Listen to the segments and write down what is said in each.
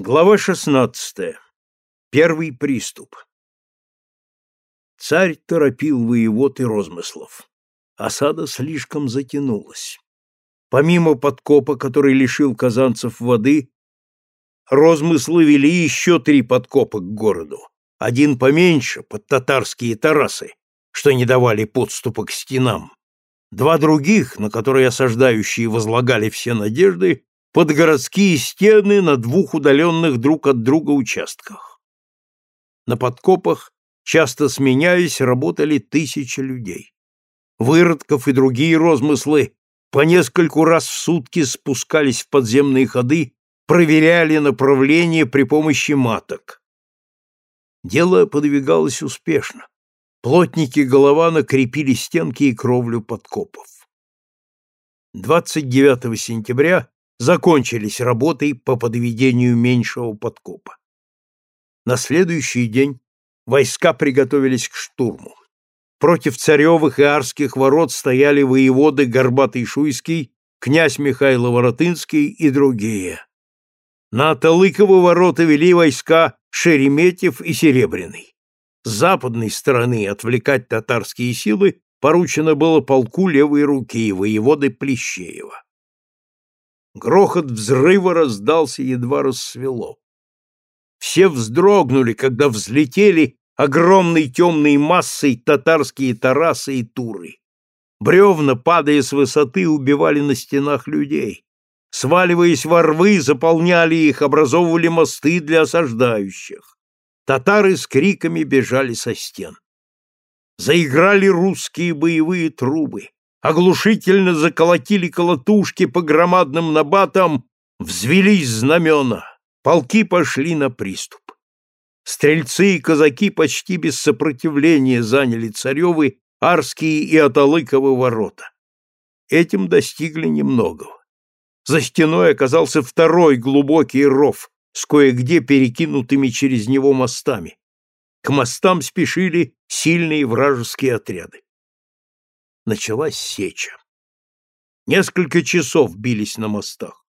Глава 16. Первый приступ. Царь торопил воевод и розмыслов. Осада слишком затянулась. Помимо подкопа, который лишил казанцев воды, розмыслы вели еще три подкопа к городу. Один поменьше, под татарские тарасы, что не давали подступа к стенам. Два других, на которые осаждающие возлагали все надежды, под городские стены на двух удаленных друг от друга участках. На подкопах, часто сменяясь, работали тысячи людей. Выродков и другие розмыслы по нескольку раз в сутки спускались в подземные ходы, проверяли направление при помощи маток. Дело подвигалось успешно. Плотники Голована крепили стенки и кровлю подкопов. 29 сентября закончились работы по подведению меньшего подкопа. На следующий день войска приготовились к штурму. Против царевых и арских ворот стояли воеводы Горбатый Шуйский, князь Михайло Воротынский и другие. На Талыково ворота вели войска Шереметьев и Серебряный. С западной стороны отвлекать татарские силы поручено было полку левой руки воеводы Плещеева. Грохот взрыва раздался, едва рассвело. Все вздрогнули, когда взлетели огромной темной массой татарские тарасы и туры. Бревна, падая с высоты, убивали на стенах людей. Сваливаясь во рвы, заполняли их, образовывали мосты для осаждающих. Татары с криками бежали со стен. Заиграли русские боевые трубы оглушительно заколотили колотушки по громадным набатам, взвелись знамена, полки пошли на приступ. Стрельцы и казаки почти без сопротивления заняли царевы, Арские и Аталыковы ворота. Этим достигли немногого. За стеной оказался второй глубокий ров с кое-где перекинутыми через него мостами. К мостам спешили сильные вражеские отряды началась сеча. Несколько часов бились на мостах.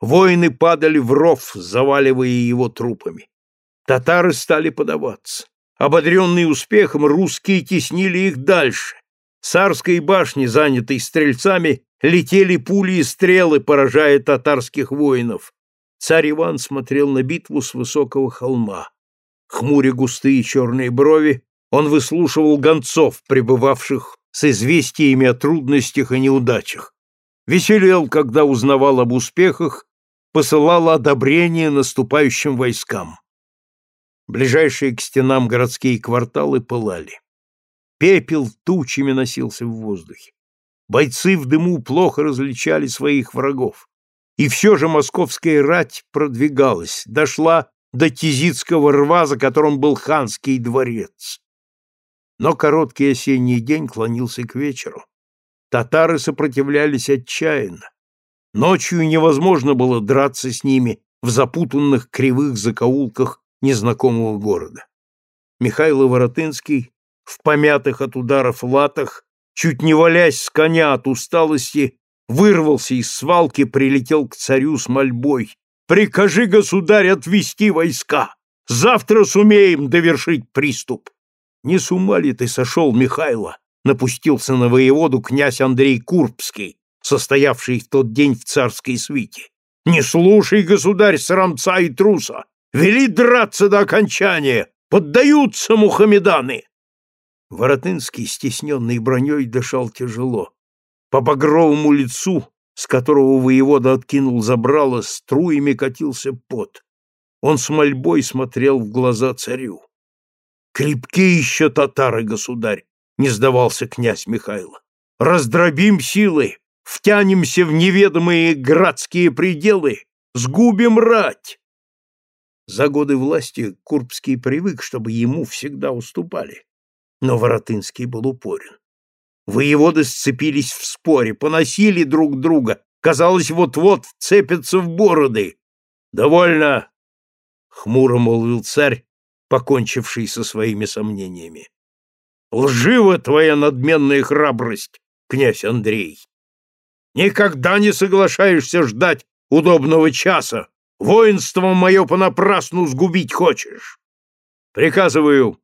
Воины падали в ров, заваливая его трупами. Татары стали подаваться. Ободренные успехом, русские теснили их дальше. С Арской башни, занятой стрельцами, летели пули и стрелы, поражая татарских воинов. Царь Иван смотрел на битву с высокого холма. Хмуря густые черные брови, он выслушивал гонцов, пребывавших с известиями о трудностях и неудачах, веселел, когда узнавал об успехах, посылал одобрение наступающим войскам. Ближайшие к стенам городские кварталы пылали. Пепел тучами носился в воздухе. Бойцы в дыму плохо различали своих врагов. И все же московская рать продвигалась, дошла до Тизицкого рва, за которым был ханский дворец. Но короткий осенний день клонился к вечеру. Татары сопротивлялись отчаянно. Ночью невозможно было драться с ними в запутанных кривых закоулках незнакомого города. Михаил Воротынский в помятых от ударов латах, чуть не валясь с коня от усталости, вырвался из свалки, прилетел к царю с мольбой. «Прикажи, государь, отвести войска! Завтра сумеем довершить приступ!» Не с ума ли ты сошел, Михайло? Напустился на воеводу князь Андрей Курбский, состоявший в тот день в царской свите. Не слушай, государь, срамца и труса! Вели драться до окончания! Поддаются мухамеданы! Воротынский, стесненный броней, дышал тяжело. По багровому лицу, с которого воевода откинул забрало, струями катился пот. Он с мольбой смотрел в глаза царю. Крепкие еще татары, государь, не сдавался князь Михайло. Раздробим силы, втянемся в неведомые градские пределы, сгубим рать. За годы власти Курбский привык, чтобы ему всегда уступали. Но Воротынский был упорен. Воеводы сцепились в споре, поносили друг друга. Казалось, вот-вот вцепятся в бороды. «Довольно!» — хмуро молвил царь, покончивший со своими сомнениями. Лжива твоя надменная храбрость, князь Андрей. Никогда не соглашаешься ждать удобного часа, Воинство мое понапрасну сгубить хочешь. Приказываю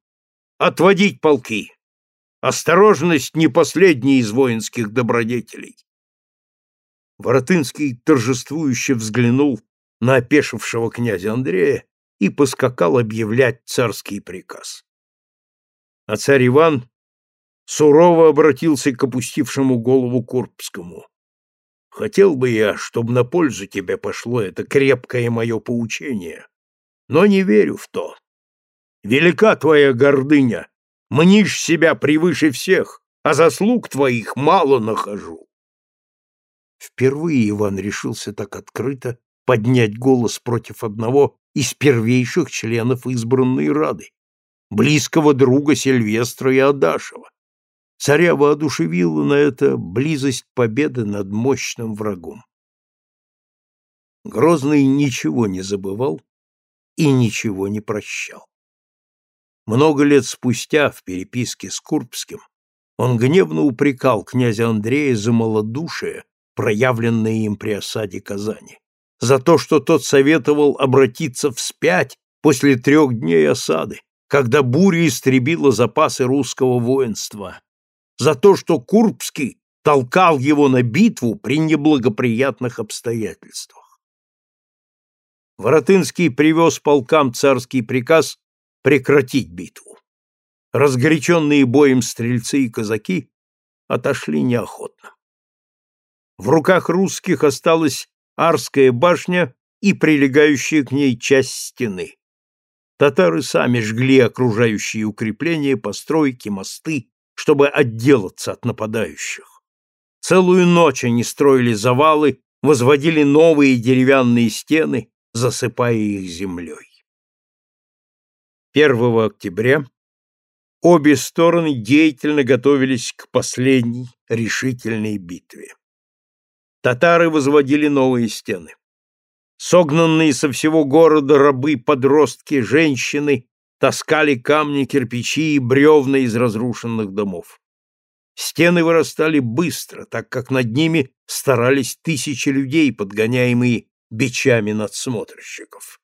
отводить полки. Осторожность не последняя из воинских добродетелей. Воротынский торжествующе взглянул на опешившего князя Андрея и поскакал объявлять царский приказ. А царь Иван сурово обратился к опустившему голову Курбскому. «Хотел бы я, чтобы на пользу тебе пошло это крепкое мое поучение, но не верю в то. Велика твоя гордыня, мнишь себя превыше всех, а заслуг твоих мало нахожу». Впервые Иван решился так открыто поднять голос против одного из первейших членов избранной Рады, близкого друга Сильвестра и Адашева. Царя воодушевила на это близость победы над мощным врагом. Грозный ничего не забывал и ничего не прощал. Много лет спустя в переписке с Курбским он гневно упрекал князя Андрея за малодушие, проявленное им при осаде Казани, за то, что тот советовал обратиться вспять после трех дней осады, когда буря истребила запасы русского воинства, за то, что Курбский толкал его на битву при неблагоприятных обстоятельствах. Воротынский привез полкам царский приказ прекратить битву. Разгоряченные боем стрельцы и казаки отошли неохотно. В руках русских осталась Арская башня и прилегающая к ней часть стены. Татары сами жгли окружающие укрепления, постройки, мосты, чтобы отделаться от нападающих. Целую ночь они строили завалы, возводили новые деревянные стены, засыпая их землей. 1 октября обе стороны деятельно готовились к последней решительной битве. Татары возводили новые стены. Согнанные со всего города рабы, подростки, женщины таскали камни, кирпичи и бревна из разрушенных домов. Стены вырастали быстро, так как над ними старались тысячи людей, подгоняемые бичами надсмотрщиков.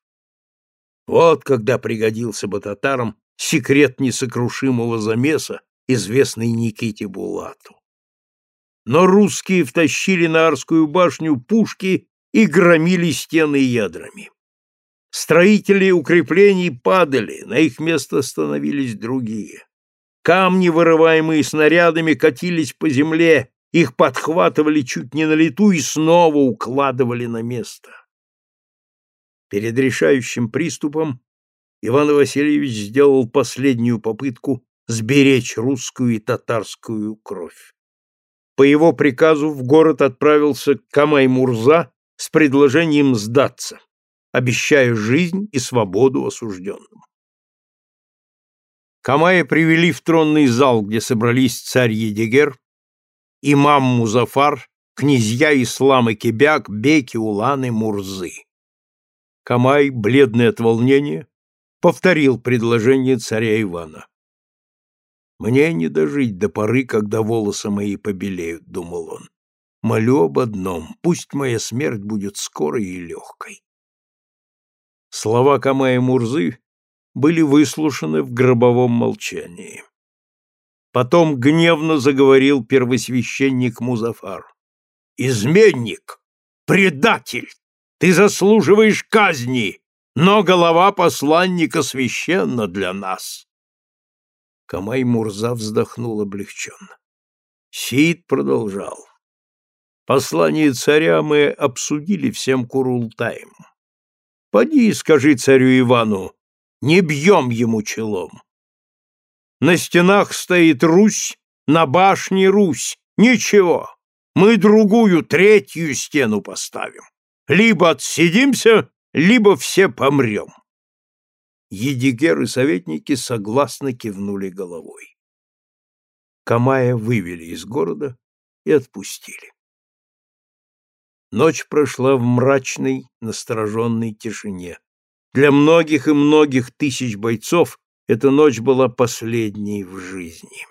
Вот когда пригодился бы татарам секрет несокрушимого замеса, известный Никите Булату. Но русские втащили на Арскую башню пушки и громили стены ядрами. Строители укреплений падали, на их место становились другие. Камни, вырываемые снарядами, катились по земле, их подхватывали чуть не на лету и снова укладывали на место. Перед решающим приступом Иван Васильевич сделал последнюю попытку сберечь русскую и татарскую кровь. По его приказу в город отправился Камай-Мурза с предложением сдаться обещая жизнь и свободу осужденным. Камая привели в тронный зал, где собрались царь Едигер, имам Музафар, князья Ислам и Кебяк, Беки, Уланы, Мурзы. Камай, бледный от волнения, повторил предложение царя Ивана. «Мне не дожить до поры, когда волосы мои побелеют», — думал он. «Молю об одном, пусть моя смерть будет скорой и легкой». Слова Камая Мурзы были выслушаны в гробовом молчании. Потом гневно заговорил первосвященник Музафар. «Изменник! Предатель! Ты заслуживаешь казни, но голова посланника священна для нас!» Камай Мурза вздохнул облегченно. Сид продолжал. «Послание царя мы обсудили всем Курултаем. Поди и скажи царю Ивану, не бьем ему челом. На стенах стоит Русь, на башне Русь. Ничего, мы другую, третью стену поставим. Либо отсидимся, либо все помрем. Едигер и советники согласно кивнули головой. Камая вывели из города и отпустили. Ночь прошла в мрачной, настороженной тишине. Для многих и многих тысяч бойцов эта ночь была последней в жизни.